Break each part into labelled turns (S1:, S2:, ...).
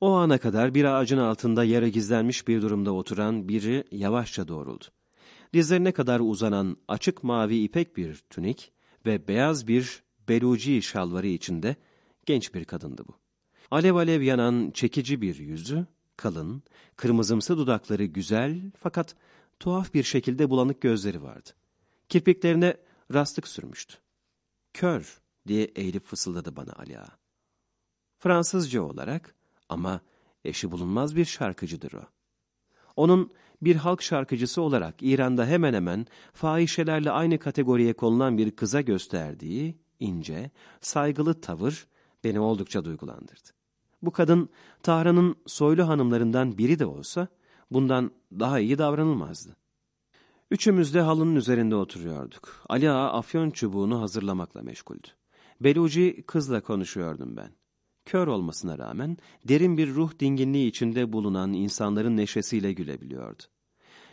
S1: O ana kadar bir ağacın altında yarı gizlenmiş bir durumda oturan biri yavaşça doğruldu. Dizlerine kadar uzanan açık mavi ipek bir tünik ve beyaz bir beluci şalvarı içinde genç bir kadındı bu. Alev alev yanan çekici bir yüzü, kalın, kırmızımsı dudakları güzel fakat tuhaf bir şekilde bulanık gözleri vardı. Kirpiklerine rastlık sürmüştü. Kör diye eğilip fısıldadı bana Ali Ağa. Fransızca olarak ama eşi bulunmaz bir şarkıcıdır o. Onun bir halk şarkıcısı olarak İran'da hemen hemen fahişelerle aynı kategoriye konulan bir kıza gösterdiği ince, saygılı tavır beni oldukça duygulandırdı. Bu kadın Tahran'ın soylu hanımlarından biri de olsa bundan daha iyi davranılmazdı. Üçümüz de halının üzerinde oturuyorduk. Ali Ağa afyon çubuğunu hazırlamakla meşguldü. Beluci kızla konuşuyordum ben. Kör olmasına rağmen derin bir ruh dinginliği içinde bulunan insanların neşesiyle gülebiliyordu.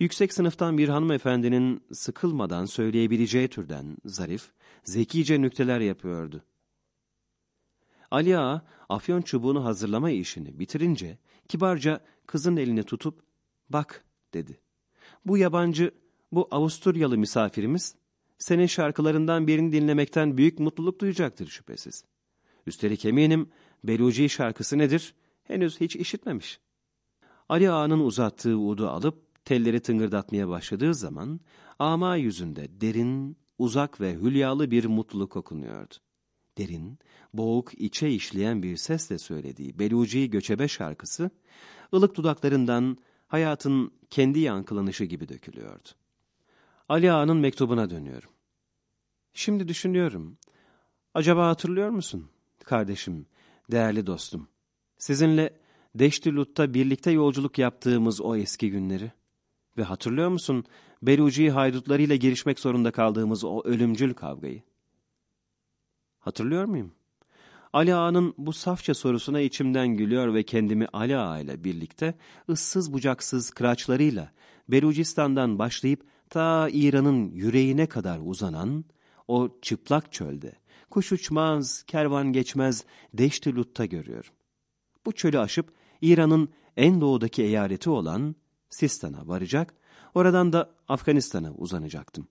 S1: Yüksek sınıftan bir hanımefendinin sıkılmadan söyleyebileceği türden zarif, zekice nükteler yapıyordu. Ali Ağa, afyon çubuğunu hazırlama işini bitirince kibarca kızın elini tutup bak dedi. Bu yabancı, bu Avusturyalı misafirimiz senin şarkılarından birini dinlemekten büyük mutluluk duyacaktır şüphesiz. Üstelik eminim Beluci şarkısı nedir henüz hiç işitmemiş. Ali Ağa'nın uzattığı udu alıp telleri tıngırdatmaya başladığı zaman ama yüzünde derin, uzak ve hülyalı bir mutluluk okunuyordu. Derin, boğuk, içe işleyen bir sesle söylediği Beluci göçebe şarkısı, ılık dudaklarından hayatın kendi yankılanışı gibi dökülüyordu. Ali Ağa'nın mektubuna dönüyorum. Şimdi düşünüyorum. Acaba hatırlıyor musun? Kardeşim, değerli dostum. Sizinle Deşti Lut'ta birlikte yolculuk yaptığımız o eski günleri. Ve hatırlıyor musun Beluci haydutlarıyla girişmek zorunda kaldığımız o ölümcül kavgayı? Hatırlıyor muyum? Ali Ağa'nın bu safça sorusuna içimden gülüyor ve kendimi Ali Ağa ile birlikte ıssız bucaksız kıraçlarıyla Belucistan'dan başlayıp ta İran'ın yüreğine kadar uzanan o çıplak çölde kuş uçmaz, kervan geçmez Deşti Lut'ta görüyorum. Bu çölü aşıp İran'ın en doğudaki eyaleti olan Sistan'a varacak, oradan da Afganistan'a uzanacaktım.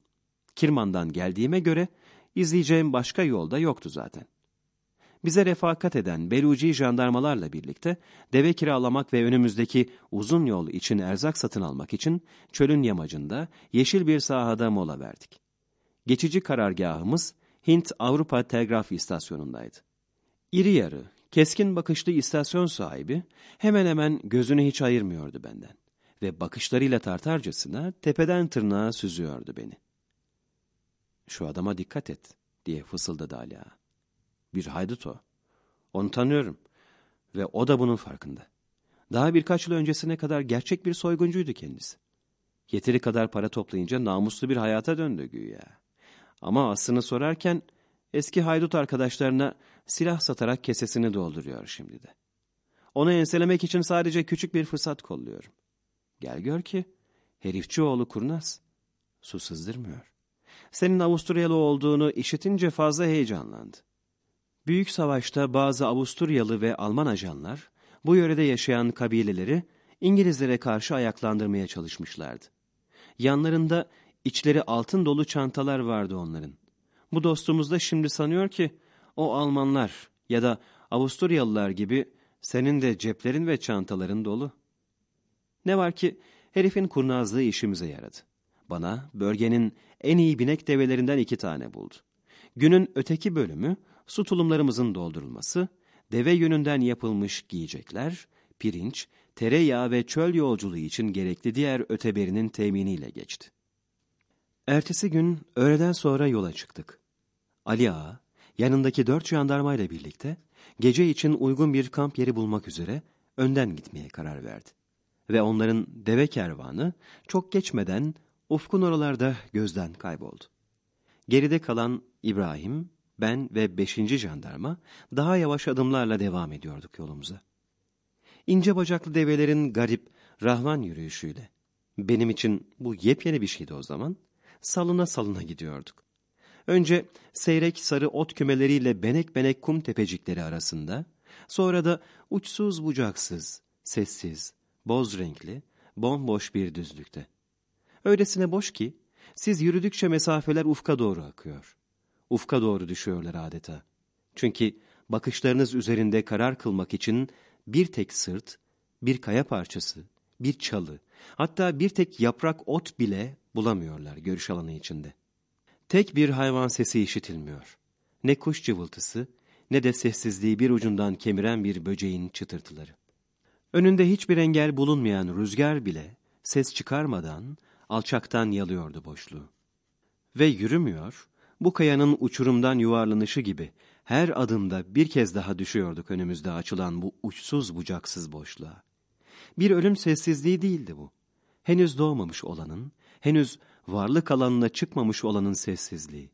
S1: Kirman'dan geldiğime göre izleyeceğim başka yolda yoktu zaten. Bize refakat eden Beluci jandarmalarla birlikte deve kiralamak ve önümüzdeki uzun yol için erzak satın almak için çölün yamacında yeşil bir sahada mola verdik. Geçici karargahımız Hint-Avrupa Telgraf İstasyonu'ndaydı. İri yarı, keskin bakışlı istasyon sahibi hemen hemen gözünü hiç ayırmıyordu benden ve bakışlarıyla tartarcasına tepeden tırnağa süzüyordu beni. Şu adama dikkat et diye fısıldadı Ala. Bir haydut o. Onu tanıyorum ve o da bunun farkında. Daha birkaç yıl öncesine kadar gerçek bir soyguncuydu kendisi. Yeteri kadar para toplayınca namuslu bir hayata döndü güya. Ama aslını sorarken eski haydut arkadaşlarına silah satarak kesesini dolduruyor şimdi de. Onu enselemek için sadece küçük bir fırsat kolluyorum. Gel gör ki herifçi oğlu kurnaz. Su sızdırmıyor. Senin Avusturyalı olduğunu işitince fazla heyecanlandı. Büyük savaşta bazı Avusturyalı ve Alman ajanlar bu yörede yaşayan kabileleri İngilizlere karşı ayaklandırmaya çalışmışlardı. Yanlarında içleri altın dolu çantalar vardı onların. Bu dostumuz da şimdi sanıyor ki o Almanlar ya da Avusturyalılar gibi senin de ceplerin ve çantaların dolu. Ne var ki herifin kurnazlığı işimize yaradı. Bana bölgenin en iyi binek develerinden iki tane buldu. Günün öteki bölümü su tulumlarımızın doldurulması, deve yönünden yapılmış giyecekler, pirinç, tereyağı ve çöl yolculuğu için gerekli diğer öteberinin teminiyle geçti. Ertesi gün öğleden sonra yola çıktık. Ali Ağa, yanındaki dört jandarmayla birlikte gece için uygun bir kamp yeri bulmak üzere önden gitmeye karar verdi. Ve onların deve kervanı çok geçmeden ufkun oralarda gözden kayboldu. Geride kalan İbrahim, ben ve beşinci jandarma daha yavaş adımlarla devam ediyorduk yolumuza. İnce bacaklı develerin garip, rahvan yürüyüşüyle. Benim için bu yepyeni bir şeydi o zaman. Salına salına gidiyorduk. Önce seyrek sarı ot kümeleriyle benek benek kum tepecikleri arasında, Sonra da uçsuz bucaksız, sessiz, boz renkli, bomboş bir düzlükte. Öylesine boş ki, siz yürüdükçe mesafeler ufka doğru akıyor. Ufka doğru düşüyorlar adeta. Çünkü bakışlarınız üzerinde karar kılmak için bir tek sırt, bir kaya parçası, bir çalı, hatta bir tek yaprak ot bile bulamıyorlar görüş alanı içinde. Tek bir hayvan sesi işitilmiyor. Ne kuş cıvıltısı, ne de sessizliği bir ucundan kemiren bir böceğin çıtırtıları. Önünde hiçbir engel bulunmayan rüzgar bile ses çıkarmadan alçaktan yalıyordu boşluğu. Ve yürümüyor, bu kayanın uçurumdan yuvarlanışı gibi her adımda bir kez daha düşüyorduk önümüzde açılan bu uçsuz bucaksız boşluğa. Bir ölüm sessizliği değildi bu. Henüz doğmamış olanın, henüz varlık alanına çıkmamış olanın sessizliği.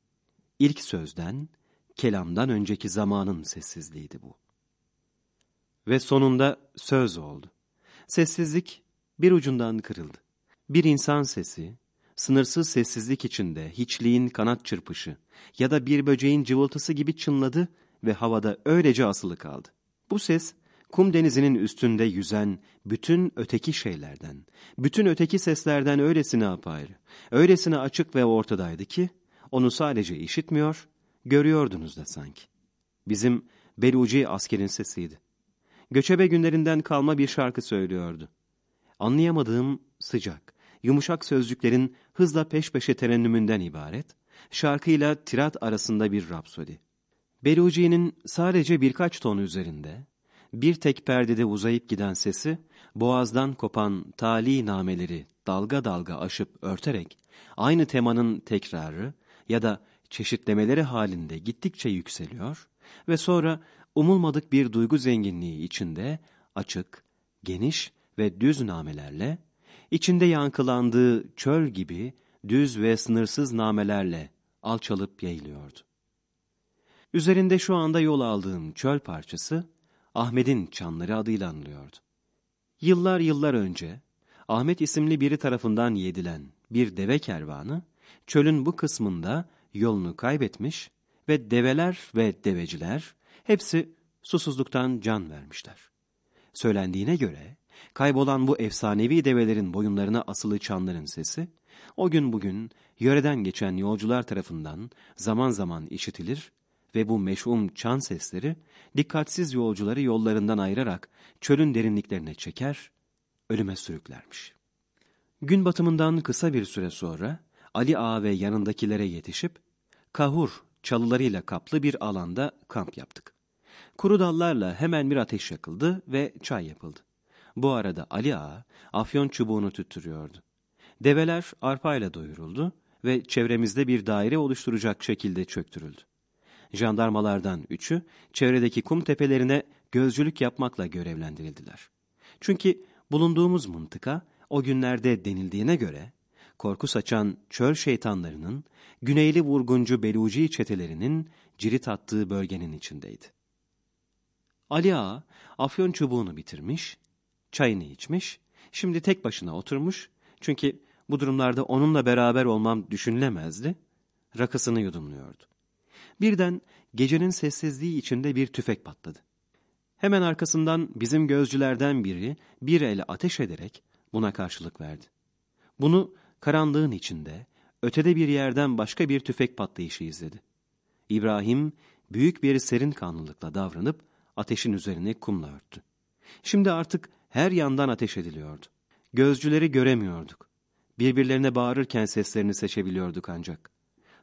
S1: İlk sözden, kelamdan önceki zamanın sessizliğiydi bu. Ve sonunda söz oldu. Sessizlik bir ucundan kırıldı. Bir insan sesi, sınırsız sessizlik içinde hiçliğin kanat çırpışı ya da bir böceğin cıvıltısı gibi çınladı ve havada öylece asılı kaldı. Bu ses, kum denizinin üstünde yüzen bütün öteki şeylerden, bütün öteki seslerden öylesine apayrı, öylesine açık ve ortadaydı ki, onu sadece işitmiyor, görüyordunuz da sanki. Bizim Beluci askerin sesiydi. Göçebe günlerinden kalma bir şarkı söylüyordu. Anlayamadığım sıcak, yumuşak sözcüklerin hızla peş peşe terennümünden ibaret, şarkıyla tirat arasında bir rapsodi. Beluci'nin sadece birkaç ton üzerinde, bir tek perdede uzayıp giden sesi, boğazdan kopan tali nameleri dalga dalga aşıp örterek, aynı temanın tekrarı ya da çeşitlemeleri halinde gittikçe yükseliyor ve sonra umulmadık bir duygu zenginliği içinde açık, geniş ve düz namelerle, içinde yankılandığı çöl gibi düz ve sınırsız namelerle alçalıp yayılıyordu. Üzerinde şu anda yol aldığım çöl parçası, Ahmet'in çanları adıyla anılıyordu. Yıllar yıllar önce, Ahmet isimli biri tarafından yedilen bir deve kervanı, çölün bu kısmında yolunu kaybetmiş ve develer ve deveciler hepsi susuzluktan can vermişler. Söylendiğine göre kaybolan bu efsanevi develerin boyunlarına asılı çanların sesi o gün bugün yöreden geçen yolcular tarafından zaman zaman işitilir ve bu meşhum çan sesleri dikkatsiz yolcuları yollarından ayırarak çölün derinliklerine çeker, ölüme sürüklermiş. Gün batımından kısa bir süre sonra Ali Ağa ve yanındakilere yetişip kahur çalılarıyla kaplı bir alanda kamp yaptık. Kuru dallarla hemen bir ateş yakıldı ve çay yapıldı. Bu arada Ali Ağa afyon çubuğunu tüttürüyordu. Develer arpayla doyuruldu ve çevremizde bir daire oluşturacak şekilde çöktürüldü. Jandarmalardan üçü çevredeki kum tepelerine gözcülük yapmakla görevlendirildiler. Çünkü bulunduğumuz mıntıka o günlerde denildiğine göre korku saçan çöl şeytanlarının, güneyli vurguncu Beluci çetelerinin cirit attığı bölgenin içindeydi. Ali Ağa, afyon çubuğunu bitirmiş, çayını içmiş, şimdi tek başına oturmuş, çünkü bu durumlarda onunla beraber olmam düşünülemezdi, rakısını yudumluyordu. Birden gecenin sessizliği içinde bir tüfek patladı. Hemen arkasından bizim gözcülerden biri bir el ateş ederek buna karşılık verdi. Bunu karanlığın içinde, ötede bir yerden başka bir tüfek patlayışı izledi. İbrahim büyük bir serin kanlılıkla davranıp ateşin üzerine kumla örttü. Şimdi artık her yandan ateş ediliyordu. Gözcüleri göremiyorduk. Birbirlerine bağırırken seslerini seçebiliyorduk ancak.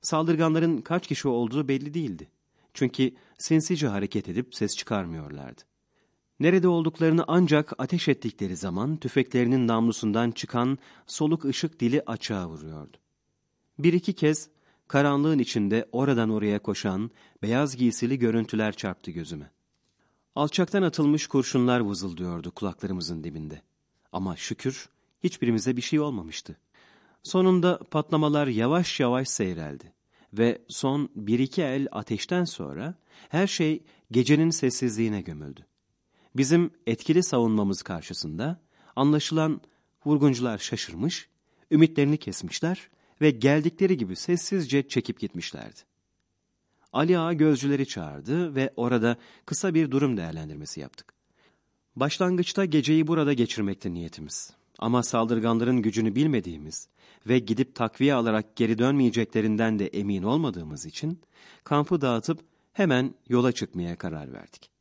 S1: Saldırganların kaç kişi olduğu belli değildi. Çünkü sinsice hareket edip ses çıkarmıyorlardı. Nerede olduklarını ancak ateş ettikleri zaman tüfeklerinin namlusundan çıkan soluk ışık dili açığa vuruyordu. Bir iki kez karanlığın içinde oradan oraya koşan beyaz giysili görüntüler çarptı gözüme. Alçaktan atılmış kurşunlar vızıldıyordu kulaklarımızın dibinde. Ama şükür hiçbirimize bir şey olmamıştı. Sonunda patlamalar yavaş yavaş seyreldi ve son bir iki el ateşten sonra her şey gecenin sessizliğine gömüldü. Bizim etkili savunmamız karşısında anlaşılan vurguncular şaşırmış, ümitlerini kesmişler ve geldikleri gibi sessizce çekip gitmişlerdi. Ali Ağa gözcüleri çağırdı ve orada kısa bir durum değerlendirmesi yaptık. Başlangıçta geceyi burada geçirmekti niyetimiz. Ama saldırganların gücünü bilmediğimiz ve gidip takviye alarak geri dönmeyeceklerinden de emin olmadığımız için kampı dağıtıp hemen yola çıkmaya karar verdik.